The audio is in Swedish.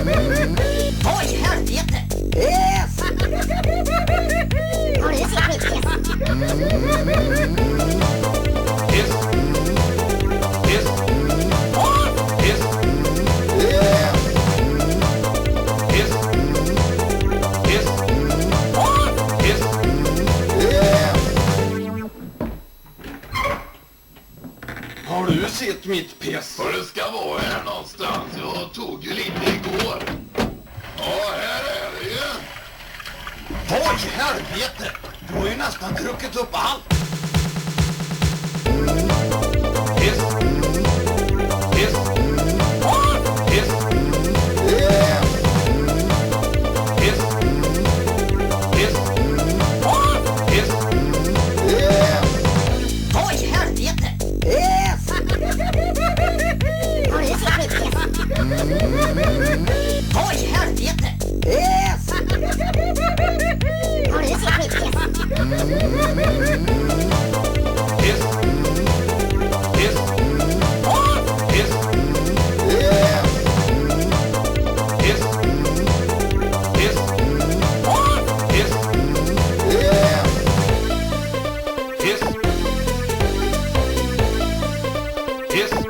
Oj, helvete! Yes! Har du sett Har du sett mitt piss? Var det ska vara här någonstans? Jag tog ju lite igår. Vad i helvete? Du har ju nästan druckit upp allt. Piss. Piss. Piss. Piss. Piss. Piss. Vad i helvete? Yes! Har du sett mitt piss? Vad i helvete? Yes! Yes.